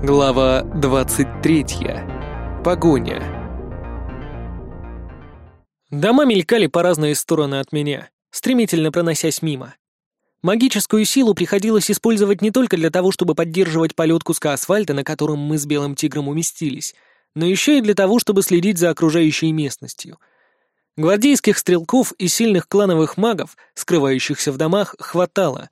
Глава 23. Погоня. Дома мелькали по разные стороны от меня, стремительно проносясь мимо. Магическую силу приходилось использовать не только для того, чтобы поддерживать полет куска асфальта, на котором мы с Белым Тигром уместились, но еще и для того, чтобы следить за окружающей местностью. Гвардейских стрелков и сильных клановых магов, скрывающихся в домах, хватало.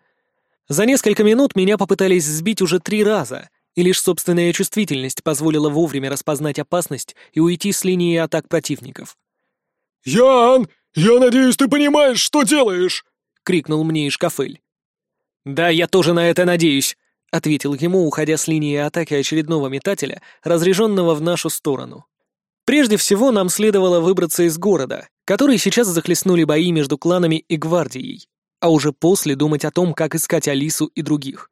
За несколько минут меня попытались сбить уже три раза, и лишь собственная чувствительность позволила вовремя распознать опасность и уйти с линии атак противников. «Ян, я надеюсь, ты понимаешь, что делаешь!» — крикнул мне Ишкафель. «Да, я тоже на это надеюсь», — ответил ему, уходя с линии атаки очередного метателя, разряженного в нашу сторону. Прежде всего, нам следовало выбраться из города, который сейчас захлестнули бои между кланами и гвардией, а уже после думать о том, как искать Алису и других.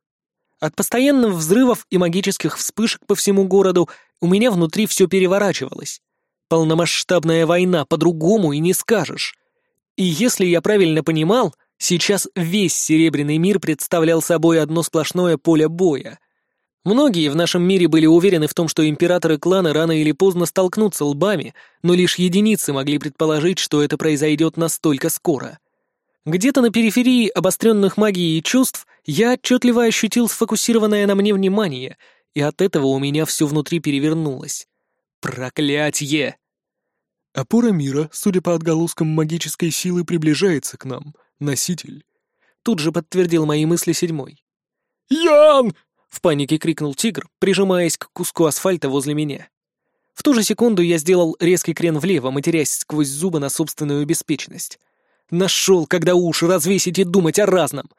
От постоянных взрывов и магических вспышек по всему городу у меня внутри все переворачивалось. Полномасштабная война, по-другому и не скажешь. И если я правильно понимал, сейчас весь Серебряный мир представлял собой одно сплошное поле боя. Многие в нашем мире были уверены в том, что императоры клана рано или поздно столкнутся лбами, но лишь единицы могли предположить, что это произойдет настолько скоро. Где-то на периферии обостренных магией чувств я отчетливо ощутил сфокусированное на мне внимание, и от этого у меня все внутри перевернулось. Проклятье! Опора мира, судя по отголоскам магической силы, приближается к нам, носитель. Тут же подтвердил мои мысли седьмой. «Ян!» — в панике крикнул тигр, прижимаясь к куску асфальта возле меня. В ту же секунду я сделал резкий крен влево, матерясь сквозь зубы на собственную беспечность. Нашел, когда уши развесить и думать о разном.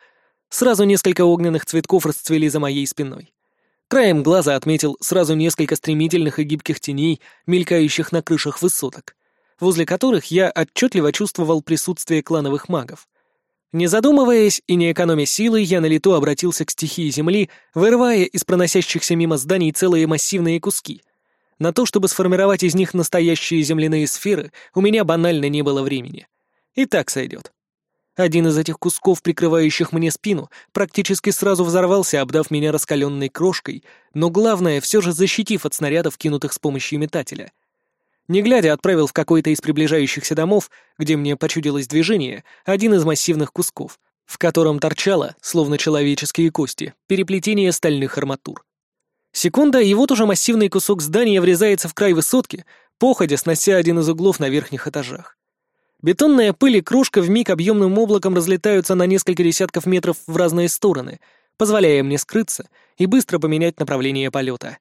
Сразу несколько огненных цветков расцвели за моей спиной. Краем глаза отметил сразу несколько стремительных и гибких теней, мелькающих на крышах высоток, возле которых я отчетливо чувствовал присутствие клановых магов. Не задумываясь и не экономя силы, я на лету обратился к стихии земли, вырывая из проносящихся мимо зданий целые массивные куски. На то, чтобы сформировать из них настоящие земляные сферы, у меня банально не было времени. И так сойдет. Один из этих кусков, прикрывающих мне спину, практически сразу взорвался, обдав меня раскаленной крошкой, но главное, все же защитив от снарядов, кинутых с помощью метателя. Не глядя, отправил в какой-то из приближающихся домов, где мне почудилось движение, один из массивных кусков, в котором торчало, словно человеческие кости, переплетение стальных арматур. Секунда, и вот уже массивный кусок здания врезается в край высотки, походя снося один из углов на верхних этажах. Бетонная пыль и крошка вмиг объемным облаком разлетаются на несколько десятков метров в разные стороны, позволяя мне скрыться и быстро поменять направление полета.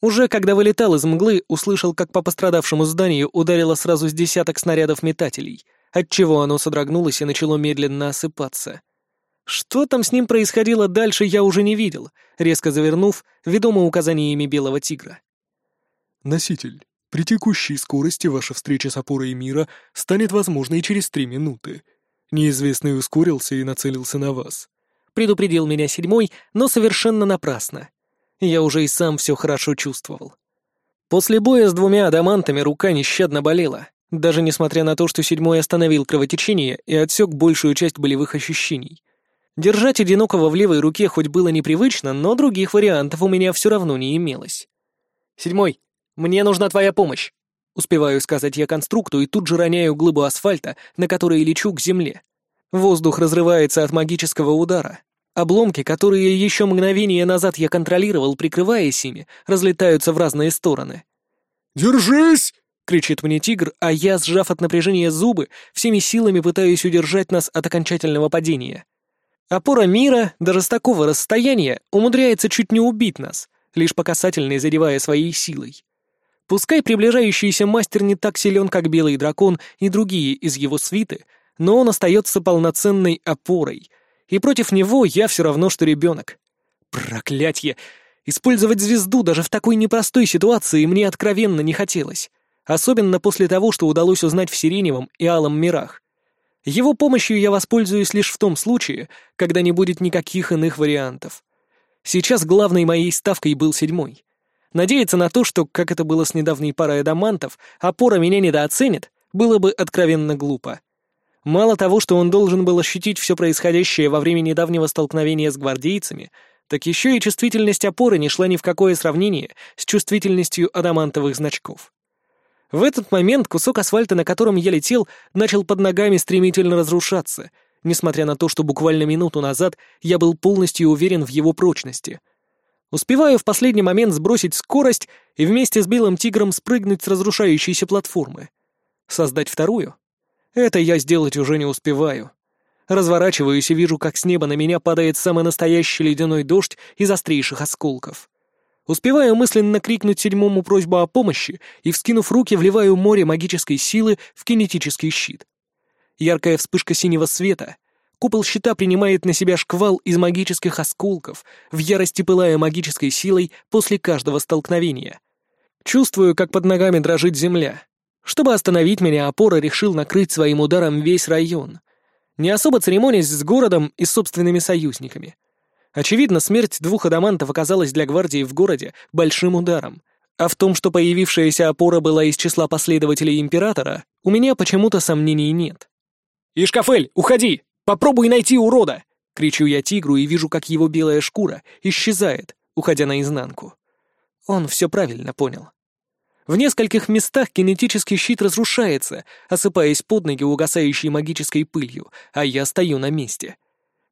Уже когда вылетал из мглы, услышал, как по пострадавшему зданию ударило сразу с десяток снарядов метателей, отчего оно содрогнулось и начало медленно осыпаться. Что там с ним происходило дальше, я уже не видел, резко завернув, ведомо указаниями белого тигра. «Носитель, при текущей скорости ваша встреча с опорой мира станет возможной через три минуты. Неизвестный ускорился и нацелился на вас. Предупредил меня седьмой, но совершенно напрасно. Я уже и сам все хорошо чувствовал. После боя с двумя адамантами рука нещадно болела, даже несмотря на то, что седьмой остановил кровотечение и отсек большую часть болевых ощущений. Держать одинокого в левой руке хоть было непривычно, но других вариантов у меня все равно не имелось. «Седьмой, «Мне нужна твоя помощь!» Успеваю сказать я конструкту и тут же роняю глыбу асфальта, на которой лечу к земле. Воздух разрывается от магического удара. Обломки, которые еще мгновение назад я контролировал, прикрываясь ими, разлетаются в разные стороны. «Держись!» — кричит мне тигр, а я, сжав от напряжения зубы, всеми силами пытаюсь удержать нас от окончательного падения. Опора мира, даже с такого расстояния, умудряется чуть не убить нас, лишь по касательной задевая своей силой. Пускай приближающийся мастер не так силен, как Белый Дракон и другие из его свиты, но он остается полноценной опорой, и против него я все равно, что ребенок. Проклятье! Использовать звезду даже в такой непростой ситуации мне откровенно не хотелось, особенно после того, что удалось узнать в Сиреневом и Алом мирах. Его помощью я воспользуюсь лишь в том случае, когда не будет никаких иных вариантов. Сейчас главной моей ставкой был седьмой. Надеяться на то, что, как это было с недавней парой адамантов, опора меня недооценит, было бы откровенно глупо. Мало того, что он должен был ощутить все происходящее во время недавнего столкновения с гвардейцами, так еще и чувствительность опоры не шла ни в какое сравнение с чувствительностью адамантовых значков. В этот момент кусок асфальта, на котором я летел, начал под ногами стремительно разрушаться, несмотря на то, что буквально минуту назад я был полностью уверен в его прочности. Успеваю в последний момент сбросить скорость и вместе с белым тигром спрыгнуть с разрушающейся платформы. Создать вторую? Это я сделать уже не успеваю. Разворачиваюсь и вижу, как с неба на меня падает самый настоящий ледяной дождь из острейших осколков. Успеваю мысленно крикнуть седьмому просьбу о помощи и, вскинув руки, вливаю море магической силы в кинетический щит. Яркая вспышка синего света. Купол щита принимает на себя шквал из магических осколков, в ярости пылая магической силой после каждого столкновения. Чувствую, как под ногами дрожит земля. Чтобы остановить меня, опора решил накрыть своим ударом весь район не особо церемонясь с городом и собственными союзниками. Очевидно, смерть двух адамантов оказалась для гвардии в городе большим ударом, а в том, что появившаяся опора была из числа последователей императора, у меня почему-то сомнений нет. «Ишкафель, уходи! Попробуй найти урода!» — кричу я тигру и вижу, как его белая шкура исчезает, уходя наизнанку. Он все правильно понял. В нескольких местах кинетический щит разрушается, осыпаясь под ноги угасающей магической пылью, а я стою на месте.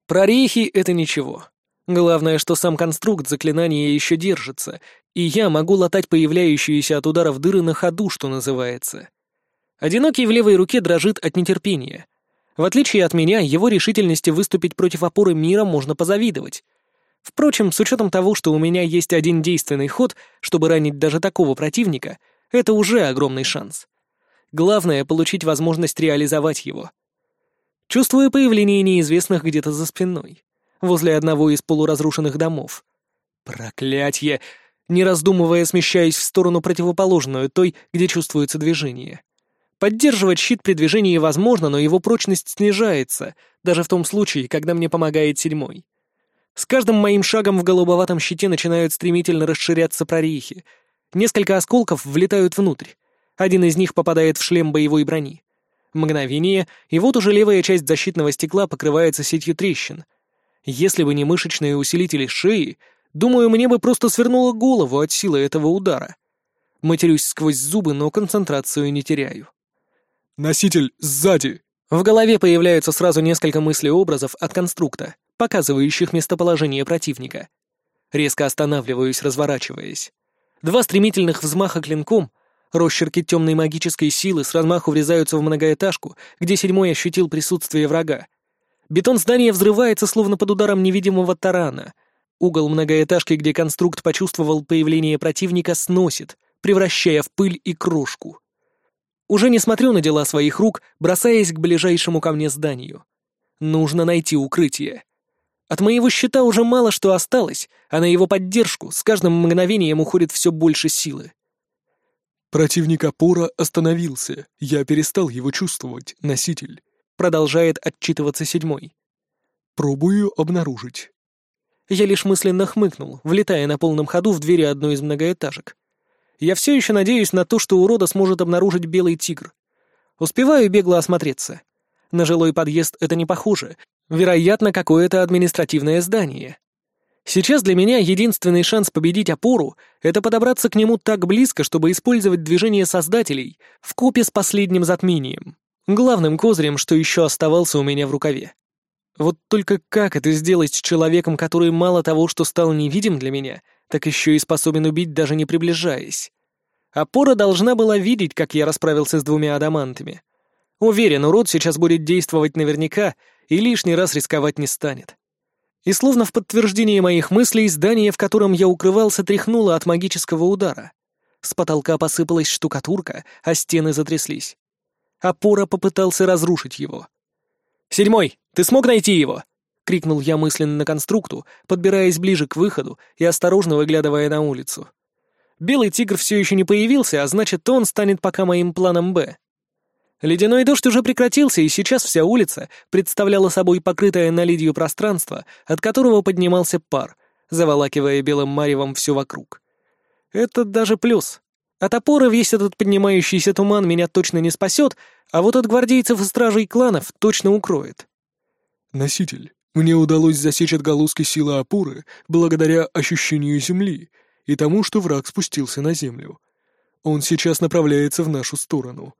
Прорехи — это ничего. Главное, что сам конструкт заклинания еще держится, и я могу латать появляющиеся от ударов дыры на ходу, что называется. Одинокий в левой руке дрожит от нетерпения. В отличие от меня, его решительности выступить против опоры мира можно позавидовать. Впрочем, с учетом того, что у меня есть один действенный ход, чтобы ранить даже такого противника, это уже огромный шанс. Главное — получить возможность реализовать его. Чувствую появление неизвестных где-то за спиной, возле одного из полуразрушенных домов. Проклятье! Не раздумывая, смещаясь в сторону противоположную той, где чувствуется движение. Поддерживать щит при движении возможно, но его прочность снижается, даже в том случае, когда мне помогает седьмой. С каждым моим шагом в голубоватом щите начинают стремительно расширяться прорехи. Несколько осколков влетают внутрь. Один из них попадает в шлем боевой брони. Мгновение, и вот уже левая часть защитного стекла покрывается сетью трещин. Если бы не мышечные усилители шеи, думаю, мне бы просто свернуло голову от силы этого удара. Матерюсь сквозь зубы, но концентрацию не теряю. «Носитель, сзади!» В голове появляются сразу несколько мыслей-образов от конструкта показывающих местоположение противника. Резко останавливаюсь, разворачиваясь. Два стремительных взмаха клинком, росчерки темной магической силы с размаху врезаются в многоэтажку, где седьмой ощутил присутствие врага. Бетон здания взрывается, словно под ударом невидимого тарана. Угол многоэтажки, где конструкт почувствовал появление противника, сносит, превращая в пыль и крошку. Уже не смотрю на дела своих рук, бросаясь к ближайшему ко мне зданию. Нужно найти укрытие. От моего щита уже мало что осталось, а на его поддержку с каждым мгновением уходит все больше силы. Противник опора остановился. Я перестал его чувствовать, носитель. Продолжает отчитываться седьмой. Пробую обнаружить. Я лишь мысленно хмыкнул, влетая на полном ходу в двери одной из многоэтажек. Я все еще надеюсь на то, что урода сможет обнаружить белый тигр. Успеваю бегло осмотреться. На жилой подъезд это не похоже, Вероятно, какое-то административное здание. Сейчас для меня единственный шанс победить опору — это подобраться к нему так близко, чтобы использовать движение создателей в купе с последним затмением. Главным козырем, что еще оставался у меня в рукаве. Вот только как это сделать с человеком, который мало того, что стал невидим для меня, так еще и способен убить, даже не приближаясь? Опора должна была видеть, как я расправился с двумя адамантами. Уверен, урод сейчас будет действовать наверняка и лишний раз рисковать не станет. И словно в подтверждение моих мыслей, здание, в котором я укрывался, тряхнуло от магического удара. С потолка посыпалась штукатурка, а стены затряслись. Опора попытался разрушить его. «Седьмой, ты смог найти его?» — крикнул я мысленно на конструкту, подбираясь ближе к выходу и осторожно выглядывая на улицу. Белый тигр все еще не появился, а значит, он станет пока моим планом «Б». Ледяной дождь уже прекратился, и сейчас вся улица представляла собой покрытое наледью пространство, от которого поднимался пар, заволакивая белым маревом все вокруг. Это даже плюс. От опоры весь этот поднимающийся туман меня точно не спасет, а вот от гвардейцев и стражей кланов точно укроет. «Носитель, Мне удалось засечь отголоски силы опоры благодаря ощущению земли и тому, что враг спустился на землю. Он сейчас направляется в нашу сторону.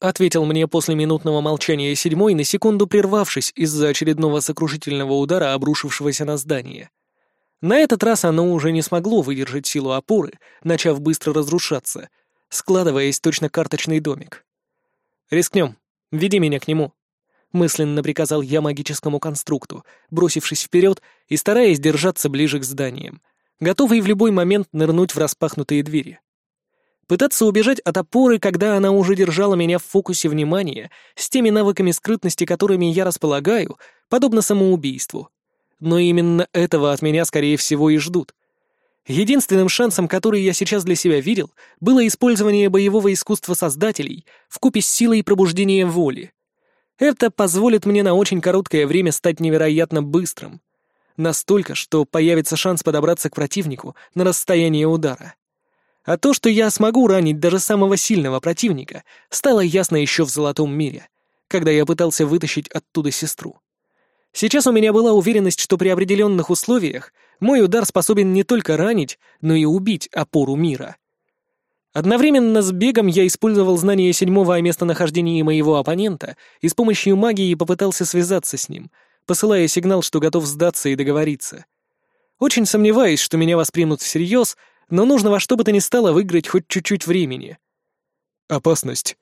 Ответил мне после минутного молчания седьмой, на секунду прервавшись из-за очередного сокрушительного удара, обрушившегося на здание. На этот раз оно уже не смогло выдержать силу опоры, начав быстро разрушаться, складываясь точно карточный домик. «Рискнем. Веди меня к нему», — мысленно приказал я магическому конструкту, бросившись вперед и стараясь держаться ближе к зданиям, готовый в любой момент нырнуть в распахнутые двери. Пытаться убежать от опоры, когда она уже держала меня в фокусе внимания, с теми навыками скрытности, которыми я располагаю, подобно самоубийству. Но именно этого от меня, скорее всего, и ждут. Единственным шансом, который я сейчас для себя видел, было использование боевого искусства создателей вкупе с силой пробуждения воли. Это позволит мне на очень короткое время стать невероятно быстрым. Настолько, что появится шанс подобраться к противнику на расстояние удара. А то, что я смогу ранить даже самого сильного противника, стало ясно еще в Золотом мире, когда я пытался вытащить оттуда сестру. Сейчас у меня была уверенность, что при определенных условиях мой удар способен не только ранить, но и убить опору мира. Одновременно с бегом я использовал знание седьмого о местонахождении моего оппонента и с помощью магии попытался связаться с ним, посылая сигнал, что готов сдаться и договориться. Очень сомневаюсь, что меня воспримут всерьез, но нужно во что бы то ни стало выиграть хоть чуть-чуть времени. Опасность.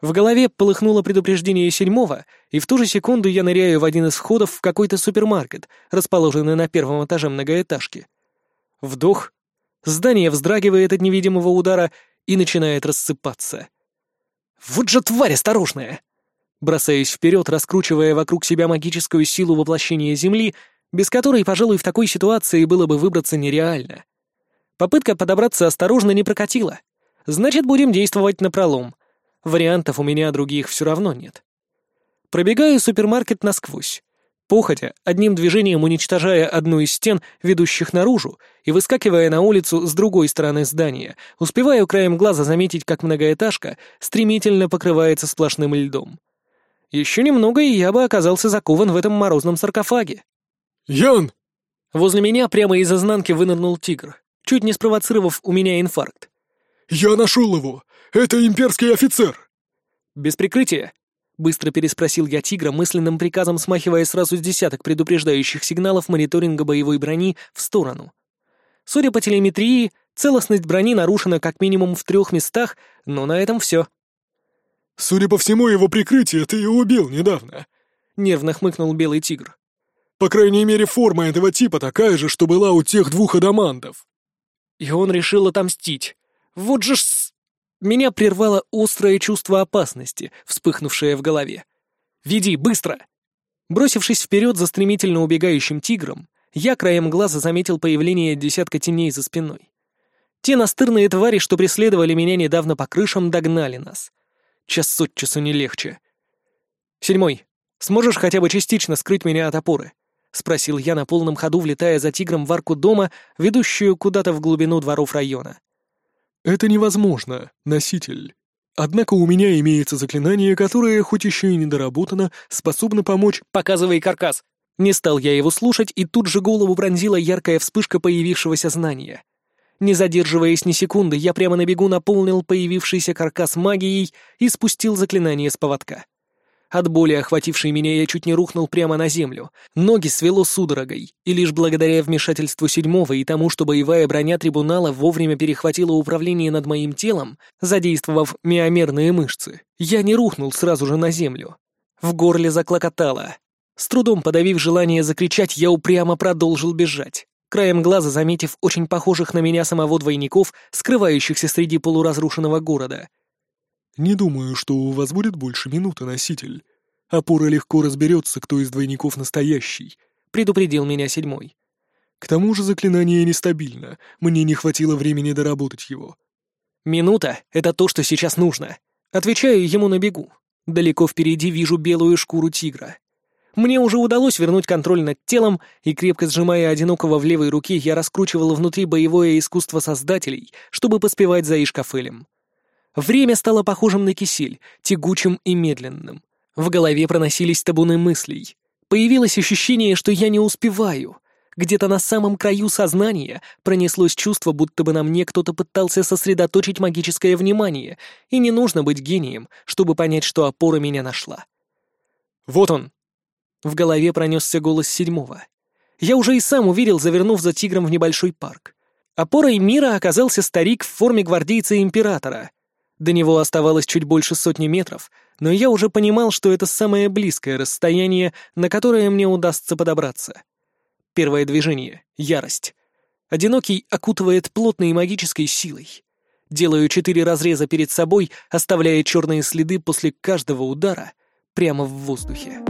В голове полыхнуло предупреждение седьмого, и в ту же секунду я ныряю в один из входов в какой-то супермаркет, расположенный на первом этаже многоэтажки. Вдох. Здание вздрагивает от невидимого удара и начинает рассыпаться. «Вот же тварь осторожная!» Бросаюсь вперед, раскручивая вокруг себя магическую силу воплощения Земли, без которой, пожалуй, в такой ситуации было бы выбраться нереально. Попытка подобраться осторожно не прокатила. Значит, будем действовать напролом. Вариантов у меня других все равно нет. Пробегаю супермаркет насквозь. Походя, одним движением уничтожая одну из стен, ведущих наружу, и выскакивая на улицу с другой стороны здания, успеваю краем глаза заметить, как многоэтажка стремительно покрывается сплошным льдом. Еще немного, и я бы оказался закован в этом морозном саркофаге. «Ян!» Возле меня прямо из изнанки вынырнул тигр чуть не спровоцировав у меня инфаркт. «Я нашел его! Это имперский офицер!» «Без прикрытия?» — быстро переспросил я тигра, мысленным приказом смахивая сразу с десяток предупреждающих сигналов мониторинга боевой брони в сторону. Судя по телеметрии, целостность брони нарушена как минимум в трех местах, но на этом все. «Судя по всему, его прикрытие ты и убил недавно», — нервно хмыкнул белый тигр. «По крайней мере, форма этого типа такая же, что была у тех двух адамантов». И он решил отомстить. Вот же с... Меня прервало острое чувство опасности, вспыхнувшее в голове. «Веди, быстро!» Бросившись вперед за стремительно убегающим тигром, я краем глаза заметил появление десятка теней за спиной. Те настырные твари, что преследовали меня недавно по крышам, догнали нас. Час от часу не легче. «Седьмой, сможешь хотя бы частично скрыть меня от опоры?» — спросил я на полном ходу, влетая за тигром в арку дома, ведущую куда-то в глубину дворов района. «Это невозможно, носитель. Однако у меня имеется заклинание, которое, хоть еще и недоработано, способно помочь...» «Показывай каркас!» Не стал я его слушать, и тут же голову пронзила яркая вспышка появившегося знания. Не задерживаясь ни секунды, я прямо на бегу наполнил появившийся каркас магией и спустил заклинание с поводка. От боли, охватившей меня, я чуть не рухнул прямо на землю. Ноги свело судорогой, и лишь благодаря вмешательству седьмого и тому, что боевая броня трибунала вовремя перехватила управление над моим телом, задействовав миомерные мышцы, я не рухнул сразу же на землю. В горле заклокотало. С трудом подавив желание закричать, я упрямо продолжил бежать краем глаза заметив очень похожих на меня самого двойников, скрывающихся среди полуразрушенного города. «Не думаю, что у вас будет больше минуты, носитель. Опора легко разберется, кто из двойников настоящий», — предупредил меня седьмой. «К тому же заклинание нестабильно, мне не хватило времени доработать его». «Минута — это то, что сейчас нужно», — отвечаю ему на бегу. Далеко впереди вижу белую шкуру тигра. Мне уже удалось вернуть контроль над телом, и, крепко сжимая одинокого в левой руке, я раскручивал внутри боевое искусство создателей, чтобы поспевать за Ишкафелем. Время стало похожим на кисель, тягучим и медленным. В голове проносились табуны мыслей. появилось ощущение, что я не успеваю. Где-то на самом краю сознания пронеслось чувство, будто бы на мне кто-то пытался сосредоточить магическое внимание, и не нужно быть гением, чтобы понять, что опора меня нашла. «Вот он!» В голове пронесся голос седьмого. Я уже и сам уверил, завернув за тигром в небольшой парк. Опорой мира оказался старик в форме гвардейца императора. До него оставалось чуть больше сотни метров, но я уже понимал, что это самое близкое расстояние, на которое мне удастся подобраться. Первое движение — ярость. Одинокий окутывает плотной магической силой. Делаю четыре разреза перед собой, оставляя черные следы после каждого удара прямо в воздухе.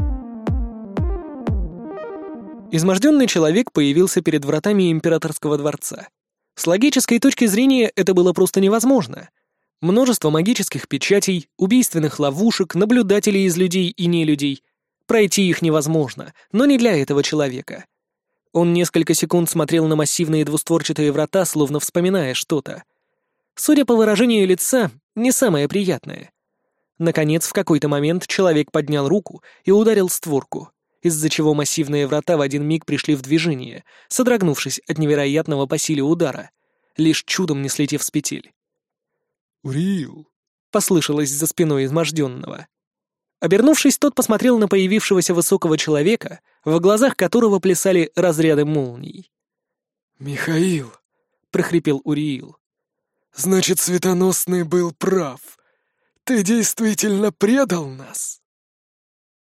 Изможденный человек появился перед вратами императорского дворца. С логической точки зрения это было просто невозможно. Множество магических печатей, убийственных ловушек, наблюдателей из людей и нелюдей. Пройти их невозможно, но не для этого человека. Он несколько секунд смотрел на массивные двустворчатые врата, словно вспоминая что-то. Судя по выражению лица, не самое приятное. Наконец, в какой-то момент человек поднял руку и ударил створку из-за чего массивные врата в один миг пришли в движение, содрогнувшись от невероятного по силе удара, лишь чудом не слетев с петель. «Уриил!» — послышалось за спиной изможденного. Обернувшись, тот посмотрел на появившегося высокого человека, в глазах которого плясали разряды молний. «Михаил!» — прохрипел Уриил. «Значит, Светоносный был прав. Ты действительно предал нас?»